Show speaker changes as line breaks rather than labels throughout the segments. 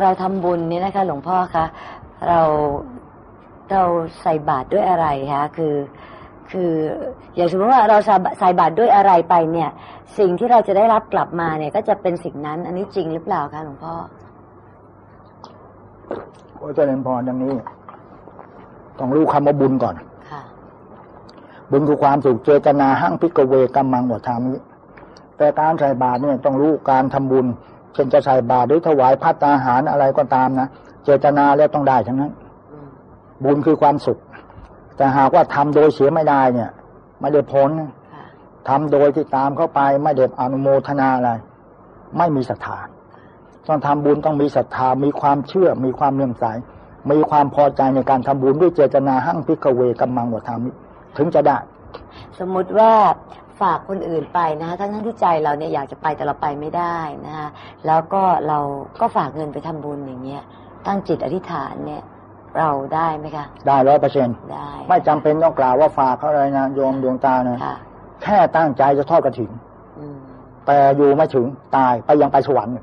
เราทำบุญนี่นะคะ หลวงพ่อคะเราเราใส่บาตรด้วยอะไรคะคือ คืออย่างสมมติว่าเราใส่บาตรด้วยอะไรไปเนี่ย สิ่งที่เราจะได้รับกลับมาเนี่ย ก็จะเป็นสิ่งนั้น อันนี้จริงหรือเปล่าคะหลวงพ่อ
โอ้เจริญพรอย่างนี้ ต้องรู้คำว่าบุญก่อน
ค่ะ
บุญคือความสุขเจตนาหั่งพิกเวกัมมังวัฏามิแต่การใส่บาตรเนี่ยต้องรู้การทำบุญ เช่นจะใส่บาตรหรือถวายพัตตาหารอะไรก็ตามนะเจตนาแล้วต้องได้ทั้งนั้น บุญคือความสุข แต่หากว่าทำโดยเสียไม่ได้เนี่ย ไม่ได้ผลทำโดยที่ตามเข้าไปไม่เด็บอนุโมทนาอะไร ไม่มีศรัทธาต้องทำบุญต้องมีศรัทธา มีความเชื่อ มีความเลื่อมใส มีความพอใจในการทำบุญด้วยเจตนาหั่งพิกเวกัมมังวัฏามิ ถึงจะได้
สมมติว่า ฝากคนอื่นไปนะคะทั้งทั้งที่ใจเราเนี่ยอยากจะไปแต่เราไปไม่ได้นะคะแล้วก็เราก็ฝากเงินไปทำบุญอย่างเงี้ย ตั้งจิตอธิษฐานเนี่ย เราได้ไหมคะ
ได้ร้อยเปอร์เซ็นต์
ได้
ไม่จำเป็นต้องกล่าวว่าฝากเขาเลยนะโยมดวงตานะแค่ตั้งใจจะทอดกระถิ่นแต่อยู่ไม่ถึงตายไปยังไปสวรรค์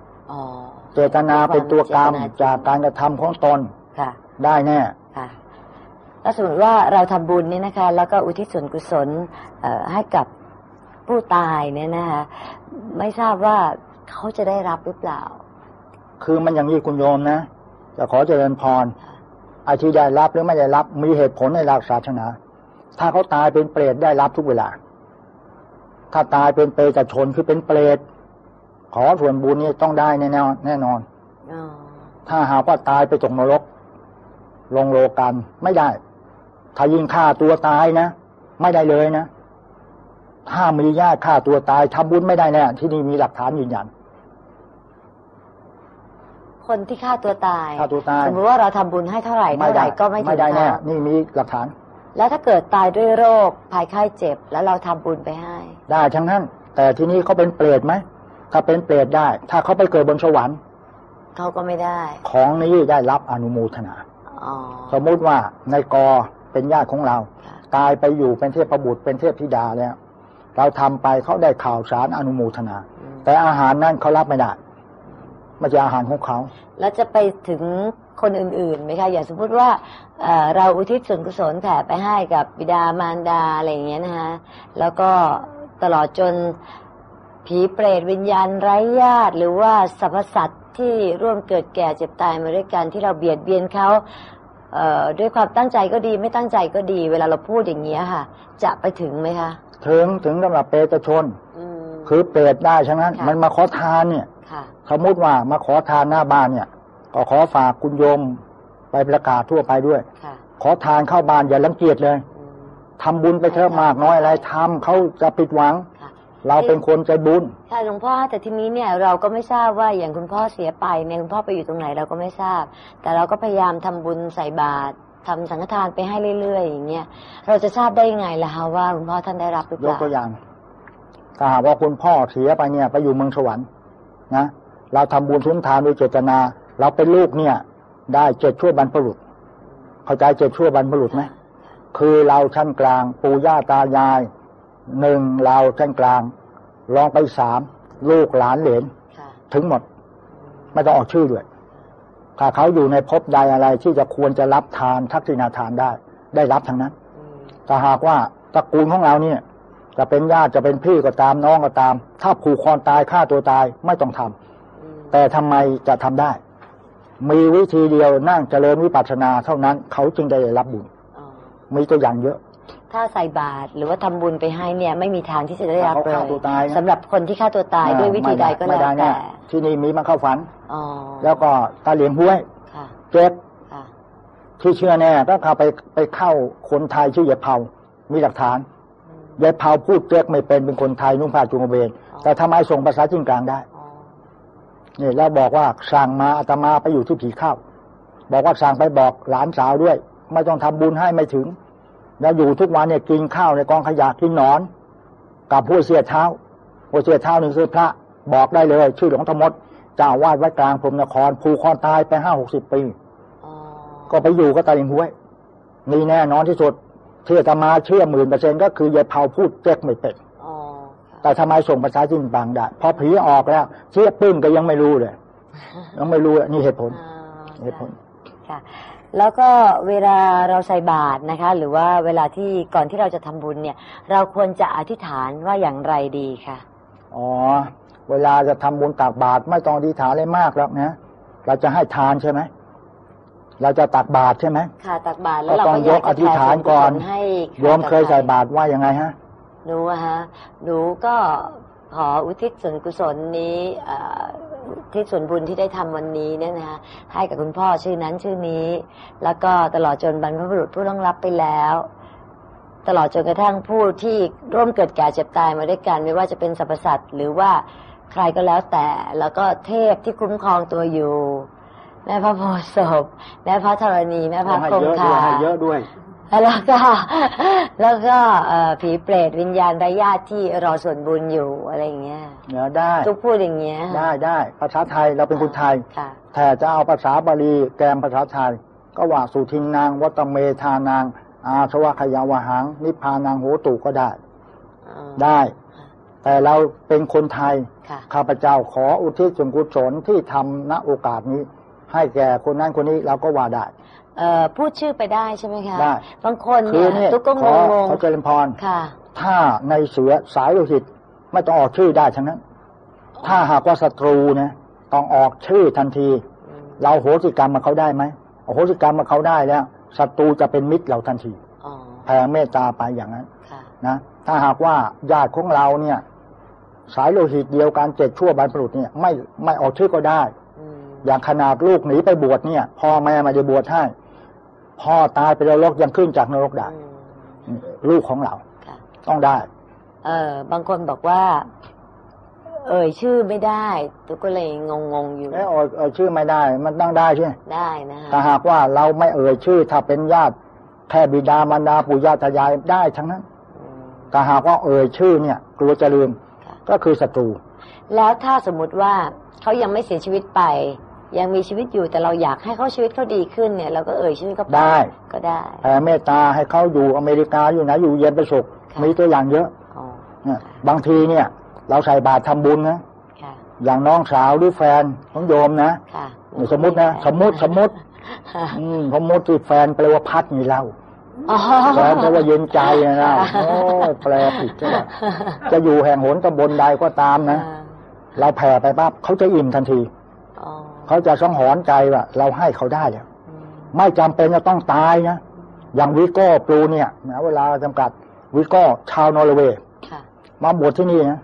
เจตนาเป็นตัวกรรมจากการกระทำของตนได้แน่
ถ้าสมมติว่าเราทำบุญนี่นะคะ แล้วก็อุทิศส่วนกุศลให้กับ ผู้ตายเนี่ยนะคะไม่ทราบว่าเขาจะได้รับหรือเปล่า
คือมันอย่างนี้คุณโยมนะจะขอเจริญพรไอ้ที่ได้รับหรือไม่ได้รับ มีเหตุผลในหลักศาสนา ถ้าเขาตายเป็นเปรตได้รับทุกเวลา ถ้าตายเป็นเปรตชนคือเป็นเปรตขอส่วนบุญนี่ต้องได้แน่นอนแน่นอนถ้าหากว่าตายไปตกนรก ลงโลกันไม่ได้ ถ้ายิงฆ่าตัวตายนะ ไม่ได้เลยนะ ถ้ามีญาติฆ่าตัวตายทำบุญไม่ได้แน่ที่นี่มีหลักฐานยืนยัน
คนที่ฆ่าตัวตาย
ฆ่าตัวตาย
สมมติว่าเราทำบุญให้เท่าไหร่เท่าไหร่ก็ไม่
ไม่ได้แน่นี่มีหลักฐาน
แล้วถ้าเกิดตายด้วยโรคภัยไข้เจ็บ แล้วเราทำบุญไปให้
ได้ทั้งนั้น แต่ที่นี้เขาเป็นเปรตไหมถ้าเป็นเปรตได้ ถ้าเขาไปเกิดบนสวรรค์
เขาก็ไม่ได้
ของนี้ได้รับอนุโมทนาสมมุติว่าในกอเป็นญาติของเรา ตายไปอยู่เป็นเทพบุตรเป็นเทพธิดาแล้ว เราทำไปเขาได้ข่าวสารอนุโมทนา แต่อาหารนั่นเขารับไม่ได้ไม่ใช่อาหารของเขา
แล้วจะไปถึงคนอื่นๆไหมคะอย่างสมมติว่าเราอุทิศส่วนกุศลแผ่ไปให้กับบิดามารดาอะไรอย่างเงี้ยนะคะแล้วก็ตลอดจนผีเปรตวิญญาณไร้ญาติ หรือว่าสรรพสัตว์ที่ร่วมเกิดแก่เจ็บตายมาด้วยกันที่เราเบียดเบียนเขาด้วยความตั้งใจก็ดีไม่ตั้งใจก็ดี เวลาเราพูดอย่างเงี้ยค่ะ จะไปถึงไหมคะ
ถึงถึงสำหรับเปตชน คือเปรตได้ฉะนั้น มันมาขอทานเนี่ยสมมติว่ามาขอทานหน้าบ้านเนี่ย ก็ขอฝากคุณโยมไปประกาศทั่วไปด้วย ขอทานเข้าบ้านอย่าลังเกียจเลยทำบุญไปเถอะมากน้อยอะไรทำเขาจะปิดหวัง เราเป็นคนใจบุญ
ใช่หลวงพ่อแต่ทีนี้เนี่ยเราก็ไม่ทราบว่าอย่างคุณพ่อเสียไปเนี่ยคุณพ่อไปอยู่ตรงไหนเราก็ไม่ทราบ แต่เราก็พยายามทำบุญใส่บาตร ทำสังฆทานไปให้เรื่อยๆอย่างเงี้ยเราจะทราบได้ยังไงล่ะคะว่าคุณพ่อท่านได้รับหรือเปล่าย
กตัวอย่างถ้าหากว่าคุณพ่อเสียไปเนี่ย ไปอยู่เมืองสวรรค์นะเราทำบุญทุนทานโดยเจตนา เราเป็นลูกเนี่ย ได้เจ็ดชั่วบรรพบุรุษเข้าใจเจ็ดชั่วบรรพบุรุษไหมคือเราชั้นกลาง ปู่ย่าตายายหนึ่งเราชั้นกลางลองไปสามลูกหลานเหลนถึงหมด ไม่ต้องออกชื่อด้วย ถ้าเขาอยู่ในภพใดอะไรที่จะควรจะรับทานทักษิณาทานได้ ได้รับทั้งนั้นถ้าหากว่าตระกูลของเราเนี่ย จะเป็นญาติจะเป็นพี่ก็ตามน้องก็ตาม ถ้าผูกคอตายฆ่าตัวตายไม่ต้องทำแต่ทำไมจะทำได้ มีวิธีเดียวนั่งเจริญวิปัสสนาเท่านั้น เขาจึงได้รับบุญมีตัวอย่างเยอะ
ถ้าใส่บาตรหรือว่าทำบุญไปให้เนี่ย ไม่มีทางที่จะได้รับ
เลย
สำหรับคนที่ฆ่าตัวตายด้วยวิธีใดก็แล้วแต่
ที่นี่มีมาเข้าฝันแล้วก็ตาเหลียงห้วยเจ็บที่เชื่อแน่ต้องเข้าไปไปเข้าคนไทยชื่อยายเผามีหลักฐานยายเผาพูดเจ๊กไม่เป็นเป็นคนไทยนุ่งผ้าจุงเบน แต่ทำไมส่งภาษาจีนกลางได้นี่แล้วบอกว่าสั่งมาอาตมาไปอยู่ที่ผีเข้า บอกว่าสั่งไปบอกหลานสาวด้วย ไม่ต้องทำบุญให้ไม่ถึง แล้วอยู่ทุกวันเนี่ยกินข้าวในกองขยะกินนอน กับผู้เสียเท้าผู้เสียเท้าหนึ่งคือพระบอกได้เลย ชื่อหลวงธรรมดเจ้าวาดวัดกลางพรมนครผูกคอตายไปห้าหกสิบปีก็ไปอยู่ก็ตาลิงห้วยนี่แน่นอนที่สุดเชื่อธรรมาเชื่อหมื่นเปอร์เซ็นต์ก็คือยายเผาพูดเจ๊กไม่เป็นแต่ทำไมส่งภาษาจีนบางได้พอผีออกแล้วเชื่อปึ้งก็ยังไม่รู้เลยยังไม่รู้อะนี่เหตุผล
อ่า
เหตุผล
ค่ะ แล้วก็เวลาเราใส่บาตรนะคะ หรือว่าเวลาที่ก่อนที่เราจะทำบุญเนี่ย เราควรจะอธิษฐานว่าอย่างไรดีคะ
อ๋อ เวลาจะทำบุญตักบาตรไม่ต้องอธิษฐานอะไรมากแล้วนะเราจะให้ทานใช่ไหมเราจะตักบาตรใช่ไหม
ค่ะตักบาตรแล้วเรา
ก็ต้
ก็
อง
อยาก
ยกอธิษฐานก่อน
จะแผ่ส่วกุศลให้
โยมเคยใส่บาตรว่ายังไงฮะ
หนูอะฮะหนูก็ ขออุทิศส่วนกุศลนี้เอ่ออุทิศส่วนบุญที่ได้ทำวันนี้เนี่ยนะคะให้กับคุณพ่อชื่อนั้นชื่อนี้ แล้วก็ตลอดจนบรรพบุรุษผู้ต้องรับไปแล้ว ตลอดจนกระทั่งผู้ที่ร่วมเกิดแก่เจ็บตายมาด้วยกัน ไม่ว่าจะเป็นสรรพสัตว์หรือว่าใครก็แล้วแต่แล้วก็เทพที่คุ้มครองตัวอยู่ แม่พระโพธิ์ศพแม่พระธรณี แม่พระ
ให้
คง
เยอะด้
คา
วยให้เยอะด้วย
แล้วก็แล้วก็เอ่อผีเปรตวิญญาณไร้ญาติที่รอส่วนบุญอยู่อะไรอย่างเงี้ย
เนื้อได้
ทุกพูดอย่างเงี้ย
ได้ได้ภาษาไทยเราเป็นคนไทย
ค่ะ
แต่จะเอาภาษาบาลีแกมภาษาไทย ก็ว่าสุทินนางวัตเมธานาง อาสวะขยาวหัง นิพพานางโหตุก็ได้
อ๋อ
ได้ แต่เราเป็นคนไทย
ค่ะ
ข้าพเจ้าขออุทิศส่วนกุศลที่ทำณโอกาสนี้ ให้แก่คนนั้นคนนี้เราก็ว่าได้
เอ่อ พูดชื่อไปได้ใช่ไหมคะ
ได้
บางคน
คือ
เนี่
เนี่ยย
ทุกก็
ข
ง
อง
ง
ขอเจริญพร
ๆค่ะ
ถ้าในเสือสายโลหิตไม่ต้องออกชื่อได้ทั้งนั้น ถ้าหากว่าศัตรูนะต้องออกชื่อทันที
อืม
เราโหสิกรรมมาเขาได้ไหมโหสิกรรมมาเขาได้แล้วศัตรูจะเป็นมิตรเราทันที
อ๋อ
แผ่เมตตาไปอย่างนั้น
ค่ะ
นะถ้าหากว่าญาติของเราเนี่ย สายโลหิตเดียวกันเจ็ดชั่วบรรพบุรุษเนี่ย ไม่ไม่ออกชื่อก็ได้
อืม
อย่างขนาดลูกหนีไปบวชเนี่ยพ่อแม่ไมาจะบวชให้ พ่อตายไปนรกยังขึ้นจากนรกได้
อืม
ลูกของเรา
ค่ะ
ต้องได้
เออบางคนบอกว่า เอ่ยชื่อไม่ได้ทุกก็เลยงงๆอยู่
เอ้ยเอ่ยเอ่ยชื่อไม่ได้ มันต้องได้ใช่ไหม
ได้นะคะ
ถ้าหากว่าเราไม่เอ่ยชื่อ ถ้าเป็นญาติแค่บิดามารดาปู่ย่าตายายได้ทั้งนั้น
อืม
ถ้าหากว่าเอ่ยชื่อเนี่ย กลัวจะลืม
ค่ะ
ก็คือศัตรู
แล้วถ้าสมมุติว่าเขายังไม่เสียชีวิตไป ยังมีชีวิตอยู่แต่เราอยากให้เขาชีวิตเขาดีขึ้นเนี่ยเราก็เอ่ยชื่อเขาไป
ได้
ก็ได้
แผ่เมตตาให้เขาอยู่อเมริกาอยู่ไหนอยู่เย็นเป็นสุข
ค่ะ
มีตัวอย่างเยอะ
อ๋อ
เนี่ยบางทีเนี่ย เราใส่บาตรทำบุญนะ
ค่ะ
อย่างน้องสาวหรือแฟนของโยมนะ
ค่ะ
นี่สมมตินะสมมติสมมติ
ค่ะ
อืมสมมติที่แฟนแปลว่าพัดนี่เรา
อ๋อ
แฟนแปลว่าเย็นใจนะนะโอ้ยแปลผิดใช่ไหมจะอยู่แห่งหนตำบลใดก็ตามนะเราแผ่ไปปั๊บเขาจะอิ่มทันที
อ๋อ
เขาจะสังหรณ์ใจว่าเราให้เขาได้แล้ว
อืม
ไม่จำเป็นจะต้องตายนะอย่างวิโก้ปลูเนี่ยนะเวลาจำกัดวิโก้ชาวนอร์เวย์
ค่ะ
มาบวชที่นี่นะ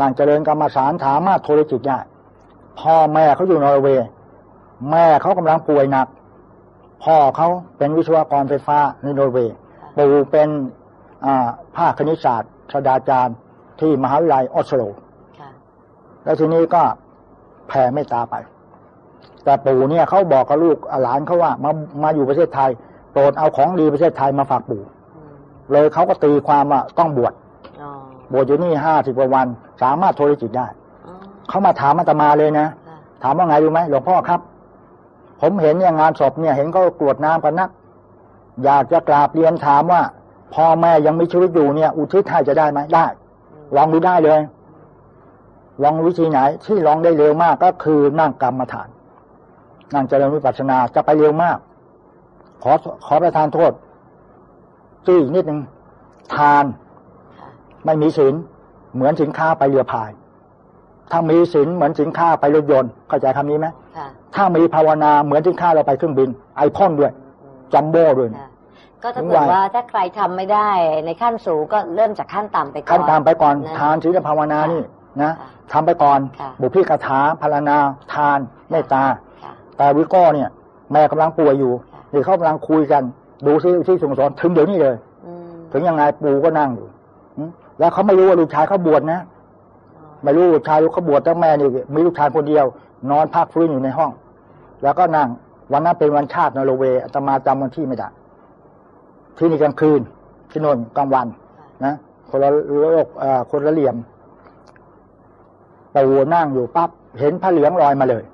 นางเจริญกรรมฐานสามารถโทรจิตได้พ่อแม่เขาอยู่นอร์เวย์ แม่เขากำลังป่วยหนัก พ่อเขาเป็นวิศวกรไฟฟ้าในนอร์เวย์
ค่ะ
ปู่เป็นอ่าภาคคณิตศาสตร์ศาสตราจารย์ที่มหาวิทยาลัยออสโล
ค่ะ
แล้วทีนี้ก็แผ่เมตตาไป แต่ปู่เนี่ยเขาบอกกับลูกหลานเขาว่า มามาอยู่ประเทศไทยโปรดเอาของดีประเทศไทยมาฝากปู่
อืม
เลยเขาก็ตีความว่าต้องบวช
อ๋อบ
วชอยู่นี่ห้าสิบกว่าวัน สามารถโทรจิตได้
อ๋อ
เขามาถามอาตมาเลยนะ
ค่ะ
ถามว่าไงรู้ไหมหลวงพ่อครับ ผมเห็นเนี่ยงานศพเนี่ยเห็นเขากรวดน้ำกันนัก อยากจะกราบเรียนถามว่าพ่อแม่ยังมีชีวิตอยู่เนี่ย อุทิศให้จะได้ไหมได้
อืม
ลองดูได้เลย ลองวิธีไหน ที่ลองได้เร็วมากก็คือนั่งกรรมฐาน นั่งเจริญวิปัสสนาจะไปเร็วมาก ขอขอประทานโทษจี้อีกนิดหนึ่งทาน
ค่ะ
ไม่มีศีลเหมือนสินค้าไปเรือพาย ถ้ามีศีลเหมือนสินค้าไปรถยนต์เข้าใจคำนี้ไหม
ค่ะ
ถ้ามีภาวนาเหมือนสินค้าเราไปเครื่องบิน ไอพ่นด้วย
อืม
จัมโบ้ด้วย
ค่ะก็ถ้าเกิดว่าถ้าใครทำไม่ได้ในขั้นสูงก็เริ่มจากขั้นต่ำไปก่อน
ขั้นตามไปก่อนะทานศีลภาวนานี่นะ
ค่ะ
ทำไปก่อน
ค่ะ
บุพพิกถาพารณาทานเมตตา
ค่ะ
แต่วิโก้เนี่ย แม่กำลังป่วยอยู่
ค่ะ
นี่เขากำลังคุยกัน ดูซิที่ส่งสอนถึงเดี๋ยวนี้เลย
อืม
ถึงยังไงปู่ก็นั่งอยู่อืมแล้วเขาไม่รู้ว่าลูกชายเขาบวชนะ
อ๋อ
ไม่รู้ลูกชายเขาบวชตั้งแม่นี่มีลูกชายคนเดียว นอนพักฟื้นอยู่ในห้อง แล้วก็นั่งวันนั้นเป็นวันชาตินอร์เวย์อาตมาจำวันที่ไม่ได้ที่นี่กลางคืนที่โนนกลางวัน
ค่ะ
นะคนละโลกเอ่อคนละเหลี่ยมปู่นั่งอยู่ปั๊บเห็นผ้าเหลืองลอยมาเลย
อ๋อ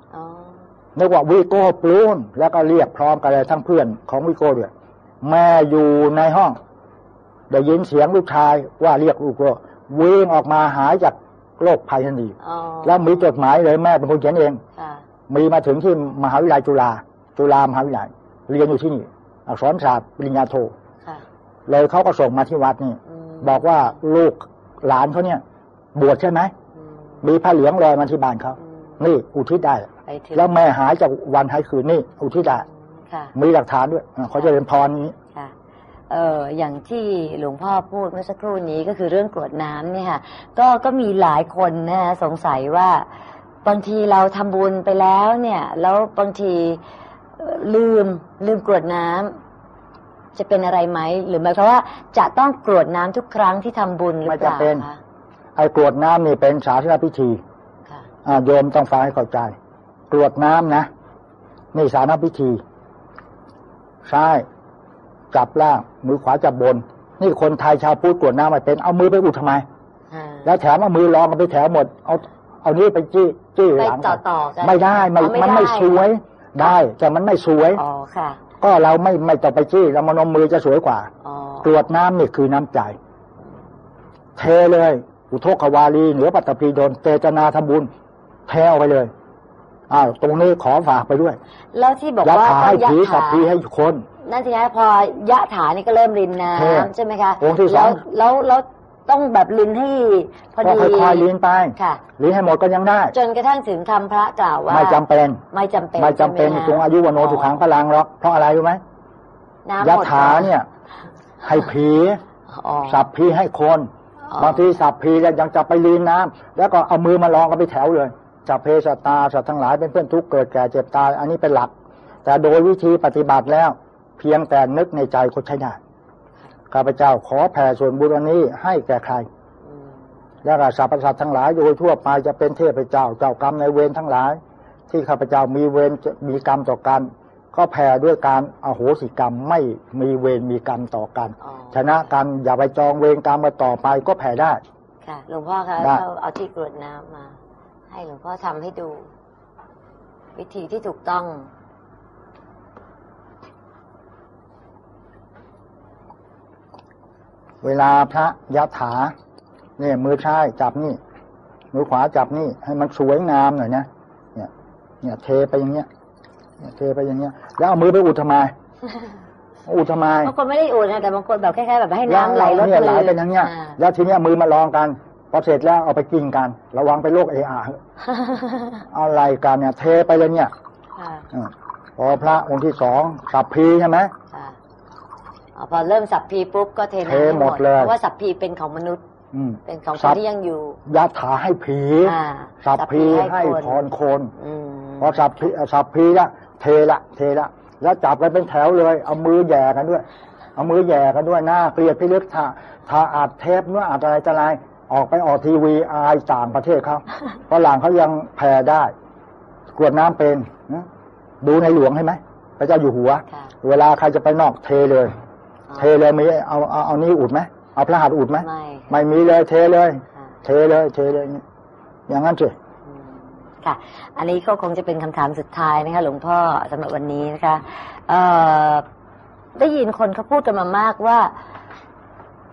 นึกว่าวิโก้ปลูนแล้วก็เรียกพร้อมกันเลยทั้งเพื่อนของวิโก้ด้วยแม่อยู่ในห้องได้ยินเสียงลูกชายว่าเรียกลูกก็วิ่งออกมาหายจากโรคภัยทันที
อ๋อ
แล้วมีจดหมายเลยแม่เป็นคนเขียนเอง
ค่ะ
มีมาถึงที่มหาวิทยาลัยจุฬาจุฬามหาวิทยาลัยเรียนอยู่ที่นี่อักษรศาสตร์ปริญญาโท
ค่ะ
เลยเขาก็ส่งมาที่วัดนี่
อืม
บอกว่าลูกหลานเขาเนี่ย บวชใช่ไหม
อืม
มีผ้าเหลืองลอยมาที่บ้านเขา
อืม
นี่อุทิศได้
ไปถึง
แล้วแม่หายจากวันหายคืนนี่อุทิศได้
ค่ะ
มีหลักฐานด้วยอ่าเขาจะเรียนพรนี้
ค่ะเอออย่างที่หลวงพ่อพูดเมื่อสักครู่นี้ก็คือเรื่องกรวดน้ำเนี่ยค่ะก็ก็มีหลายคนนะฮะสงสัยว่าบางทีเราทำบุญไปแล้วเนี่ย แล้วบางทีเอ่อลืมลืมกรวดน้ำจะเป็นอะไรไหมหรือหมายความว่าจะต้องกรวดน้ำทุกครั้งที่ทำบุญหรือ
ไม่
เปล่า
จำเป็น
คะ
ไอ้กรวดน้ำนี่เป็นสาธารณพิธี
ค่ะ
อ่า โยมต้องฟังให้เข้าใจ กรวดน้ำนะ นี่สาธารณพิธีซ้ายจับล่าง มือขวาจับบน นี่คนไทยชาวพุทธกรวดน้ำไม่เป็น เอามือไปอุดทำไม
อ่า
แล้วแถมเอามือรองกันไปแถวหมด เอา เอานี้วไปจี้จี้
ไป
หลัง
ต่อต่อกัน
ไม่ได้ไม่
อ๋อ
มันไม่สวย ได้แต่มันไม่สวย
อ๋อค่ะ
ก็เราไม่ไม่ต้องไปจี้เรามานมมือจะสวยกว่า
อ๋อ
กรวดน้ำนี่คือน้ำใจ เทเลย อุทกวาลีเหนือปัตตภีดนเจตนาทำบุญ เทเอาไปเลยอ้าวตรงนี้ขอฝากไปด้วย
แล้วที่บอก
ยะ
ว่า
ถา
ต้อ
ให้
งยะ
ผีสั
ถา
พพีให้คน
นั่นสิคะพอยะถานี่ก็เริ่มรินน้
ใช่ำ
ใช่ไหมคะ
องค์ที่สอง
แล้วแล้วแล้วต้องแบบลินให้พอ
ก็
ดี
ค่อยๆลิ้นไป
ค่ะ
ลิ้นให้หมดก็ยังได้
จนกระทั่งถึงคำพระกล่าวว่า
ไม่จำเป็น
ไม่จำเป็น
ไม่จำเป็น
ใช่ไห
จงอายุวโนสุขังพลังหรอกเพราะอะไรรู้ไหม
น้ำห
ยะ
มด
ถาเนี่ย ให้ผี
อ๋อ
สัพพีให้คน
อ๋อบา
งทีสัพพีแล้วยังจะไปลีนน้ำแล้วก็เอามือมาลองกันไปแถวเลย สัพเพสตตาสัตว์ทั้งหลายเป็นเพื่อนทุกข์เกิดแก่เจ็บตาย อันนี้เป็นหลัก แต่โดยวิธีปฏิบัติแล้ว เพียงแต่นึกในใจก็ใช้ได้ข้าพเจ้าขอแผ่ส่วนบุญอันนี้ให้แก่ใคร
อืม
แล้วก็สรรพสัตว์ทั้งหลายโดยทั่วไปจะเป็นเทพเจ้าเจ้ากรรมในายเวรทั้งหลาย ที่ข้าพเจ้ามีเวรมีกรรมต่อกัน ก็แผ่ด้วยการอโหสิกรรมไม่มีเวรมีกรรมต่อกัน
อ๋อ
ชนะกันอย่าไปจองเวรกรรมมาต่อไปก็แผ่ได้
ค่ะหลวงพ่อคะ
ได้
เอาเอาที่กรวดน้ำมา ให้หลวงพ่อทำให้ดู วิธีที่ถูกต้อง
เวลาพระยะถาเนี่ยมือซ้ายจับนี่ มือขวาจับนี่ ให้มันสวยงามหน่อยนะเนี่ย เนี่ย เทไปอย่างเงี้ยเนี่ยเทไปอย่างเงี้ย แล้วเอามือไปอุดทำไมอุดทำไม
บางคนไม่ได้อุ่นนะแต่บางคนแบบคล้ายๆแบบให้น้ำไหลลด
เนี่ยไหล
มื
เป็นอย่างเงี้ยาแล้วทีเนี้ยมือมาลองกัน พอเสร็จแล้วเอาไปกินกัน ระวังไปโรคเออาอะไรกันเนี่ย เทไปเลยเนี่ย
ค่ะ
อมพอพระองค์ที่สองสับพีใช่ไหม
ค่ะอ๋อพอเริ่มสับพีปุ๊บก็เทน้ำ
เทหมดเลย
เพราะว่าสับพีเป็นของมนุษย์
อืม
เป็นของค
สั
น
บ
ที่ยังอยู่
ยะถาให้ผี
อ่า
สับพีให้พรคน
อืม
พอสับพีสับพีละเทละ เทละ แล้วจับกันเป็นแถวเลย เอามือแหย่กันด้วย เอามือแหย่กันด้วยหน้าเกลียดพิลึกถ้าถ้าอาจเทปเนื้ออาจอะไรจะอะไร ออกไปออกทีวีอายต่างประเทศเขาฝรั่งเขายังแผ่ได้กรวดน้ำเป็นนะดูในหลวงใช่ไหมพระเจ้าอยู่หัว
ค่ะ
เวลาใครจะไปนอกเทเลย
อ๋อ
เทเลยมีเอาเอาเอานี้อุดไหมเอาพระหัตถ์อุดไหม
ไม่ค่ะ
ไม่มีเลยเทเลย
ค่ะ
เทเลย เทเลย อย่างนั้นสิ
อืมค่ะ อันนี้ก็คงจะเป็นคำถามสุดท้ายนะคะหลวงพ่อสำหรับวันนี้นะคะเอ่อได้ยินคนเขาพูดกันมามากว่า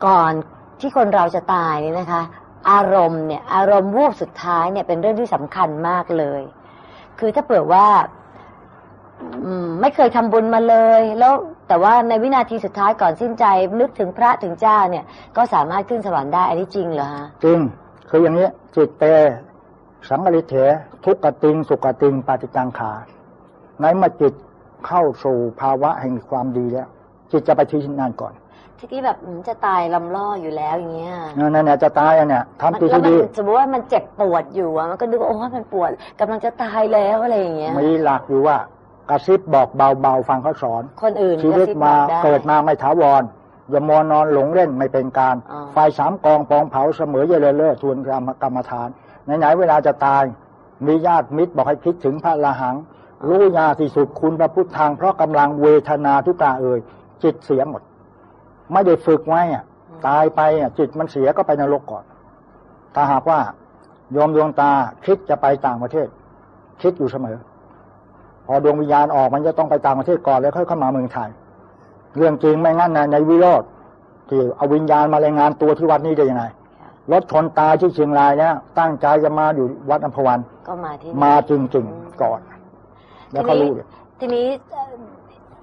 ก่อน ที่คนเราจะตายเนี่ยนะคะ อารมณ์เนี่ย อารมณ์วูบสุดท้ายเนี่ยเป็นเรื่องที่สำคัญมากเลย คือถ้าเผื่อว่าไม่เคยทำบุญมาเลย แล้วแต่ว่าในวินาทีสุดท้ายก่อนสิ้นใจ นึกถึงพระถึงเจ้าเนี่ย ก็สามารถขึ้นสวรรค์ได้อันนี้จริงเหรอฮะ
จริงคืออย่างนี้จิตเตสังกริเถทุกขติง สุขติงปาติกังขาในเมื่อจิตเข้าสู่ภาวะแห่งความดีแล้ว จิตจะไปที่นั่นก่อน
ทีนี้แบบอืมจะตายลำล่ออยู่แล้วอย่างเงี้ย
นั่นเนี่ยจะตายอะเนี่ยทำ
มัน
จิต
แล้ว
ที่
มัน
ดี
สมมติว่ามันเจ็บปวดอยู่อะมันก็นึกว่าโอ้ยมันปวดกำลังจะตายแล้วอะไรอย่างเงี้ย
มีหลักอยู่ว่ากระซิบบอกเบาๆฟังเขาสอน
คนอื่น
ชีวิต
ก็ซิบ
มา
บอกได้
เกิดมาไม่ถาวรอย่ามัวนอนหลงเล่นไม่เป็นการ
อ๋อ
ไฟสามกองปองเผาเสมอเยเลอเล่อทวนกรรมกรรมฐานไหนๆเวลาจะตาย มีญาติมิตรบอกให้คิดถึงพระละหัง รู้ยาที่สุดคุณพระพุทธทางเพราะกำลังเวทนาทุกตาเอ่ยจิตเสียหมด ไม่ได้ฝึกไว้อะตายไปอะจิตมันเสียก็ไปนรกก่อน ถ้าหากว่าโยมดวงตาคิดจะไปต่างประเทศ คิดอยู่เสมอ พอดวงวิญญาณออกมันจะต้องไปต่างประเทศก่อนแล้วค่อยเข้ามาเมืองไทย เรื่องจริงไม่งั้นนะในวิโรธที่เอาวิญญาณมารายงานตัวที่วัดนี้ได้ยังไง
ค่ะ
รถชนตายที่เชียงรายเนี่ยตั้งใจจะมาอยู่วัดอัมพวัน
ก็มาที่นี่
มาจริงๆก่อน
ม
แล้วเขารู้เลย
ทีนี้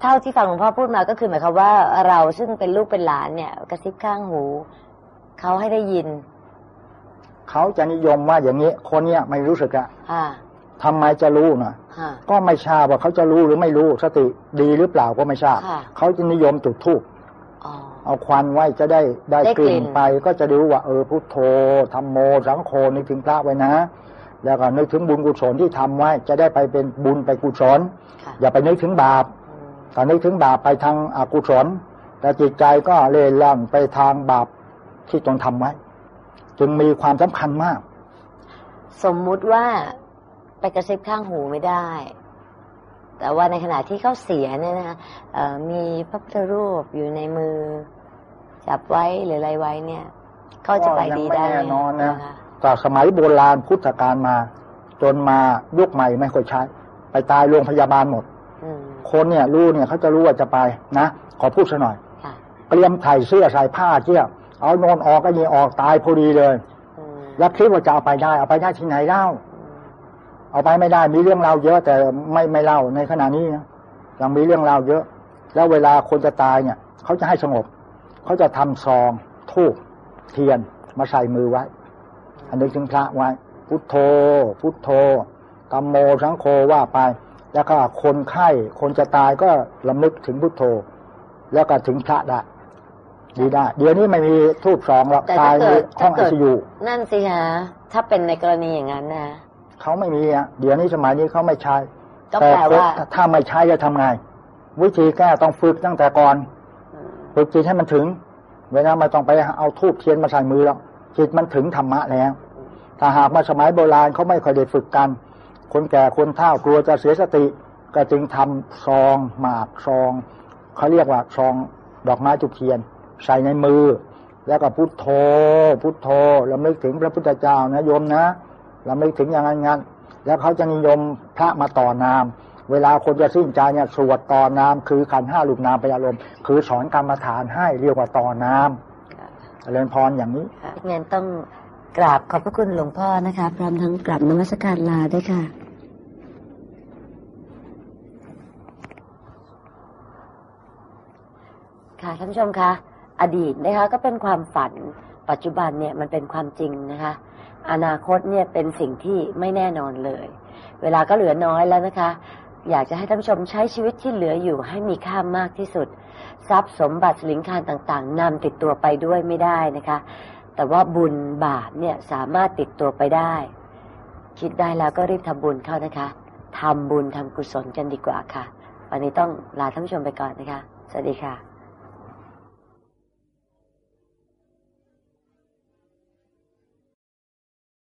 เอ่อเท่าที่ฟังหลวงพ่อพูดมาก็คือหมายความว่าเราซึ่งเป็นลูกเป็นหลานเนี่ย กระซิบข้างหูเขาให้ได้ยิน
เขาจะนิยมว่าอย่างนี้ คนเนี้ยไม่รู้สึกอะ
ค่ะ
ทำไมจะรู้นะ
ค่ะ
ก็ไม่ทราบว่าเขาจะรู้หรือไม่รู้สติดีหรือเปล่าก็ไม่ทราบ
ค่ะ
เขาจะนิยมจุดธูป
อ๋อ
เอาควันไว้จะได้ได้
ได้
ก
กลิ่
ลิ่
น
นไป ก็จะรู้ว่า เออพุทโธธรรมโมสังโฆนึกถึงพระไว้นะ แล้วก็นึกถึงบุญกุศลที่ทำไว้ จะได้ไปเป็นบุญไปกุศล
ค่ะ
อย่าไปนึกถึงบาป
อืม
ถ้านึกถึงบาปไปทางอากุศลแต่จิตใจก็เล่ล่อนไปทางบาปที่ตนทำไว้ จึงมีความสำคัญมาก
สมมุติว่าไปกระซิบข้างหูไม่ได้ แต่ว่าในขณะที่เขาเสียเนี่ยนะคะเอ่อมีพระพุทธรูปอยู่ในมือ จับไว้หรืออะไรไว้เนี่ยเขาจะไปดีได้
ก็ยังไม่แน่นอนนะ
ค
จากสมัยโบราณพุทธกาลมา จนมายุคใหม่ไม่ค่อยใช้ ไปตายโรงพยาบาลหมด
อืม
คนเนี่ยรู้เนี่ยเขาจะรู้ว่าจะไปนะขอพูดสักหน่อย
ค่ะ
เตรียมใส่เสื้อใส่ผ้าเที่ยวเอาโนอนออกก็ยีออกตายพอดีเลย
อืม
แล้วคิดว่าจะเอาไปได้ เอาไปได้ที่ไหนเล่า
อืม
เอาไปไม่ได้มีเรื่องราวเยอะ แต่ไม่ไม่เล่าในขณะนี้นะยังมีเรื่องราวเยอะ แล้วเวลาคนจะตายเนี่ยเขาจะให้สงบเขาจะทำซองทูบเทียนมาใส่มือไว้ อันนึกถึงพระไว้ พุทโธ พุทโธตัมโมสังโฆว่าไป แล้วก็คนไข้คนจะตายก็ลำลึกถึงพุทโธ แล้วก็ถึงพระได้ดีได้ เดี๋ยวนี้ไม่มีทูบสองหรอก
แต่
ตา
ถ้าย
ใน
เกิด
ห้องไอ
ถ้าเกิด
ซียู
นั่นสิฮะถ้าเป็นในกรณีอย่างนั้นนะ
เขาไม่มีอะเดี๋ยวนี้สมัยนี้เขาไม่ใช้
ก็แปลว่า
ต่ถ้าไม่ใช้จะทำไง วิธีแก้ต้องฝึกตั้งแต่ก่อน
อืม
ฝึกจิตให้มันถึง เวลาไม่ต้องไปเอาทูบเทียนมาใส่มือแล้วจิตมันถึงธรรมะแล้วถ้าหากมาสมัยโบราณเขาไม่ค่อยได้ฝึกกัน คนแก่คนเฒ่ากลัวจะเสียสติ ก็จึงทำซองหมากซองเขาเรียกว่าซองดอกไม้จุกเทียน ใส่ในมือ แล้วก็พุทโธ พุทโธลำลึกถึงพระพุทธเจ้านะโยมนะลำลึกถึงอย่างนั้นงั้นแล้วเขาจะนิยมพระมาต่อนาม เวลาคนจะสิ้นใจเนี่ยสวดต่อนาม คือขันธ์ห้าลูกนามไปอารมณ์คือสอนกรรมฐานให้เรียกว่าต่อนามเจริญพรอย่างนี้
ค่ะงั้นต้อง กราบขอบพระคุณหลวงพ่อนะคะ พร้อมทั้งกราบนมัสการลาด้วยค่ะ ค่ะท่านผู้ชมคะ อดีตนะคะก็เป็นความฝัน ปัจจุบันเนี่ยมันเป็นความจริงนะคะ อนาคตเนี่ยเป็นสิ่งที่ไม่แน่นอนเลย เวลาก็เหลือน้อยแล้วนะคะ อยากจะให้ท่านผู้ชมใช้ชีวิตที่เหลืออยู่ให้มีค่ามากที่สุด ทรัพย์สมบัติสิลิงคารต่างๆนำติดตัวไปด้วยไม่ได้นะคะ แต่ว่าบุญบาปเนี่ยสามารถติดตัวไปได้ คิดได้แล้วก็รีบทำบุญเข้านะคะทำบุญทำกุศลกันดีกว่าค่ะ วันนี้ต้องลาท่านผู้ชมไปก่อนนะคะ สวัสดีค่ะ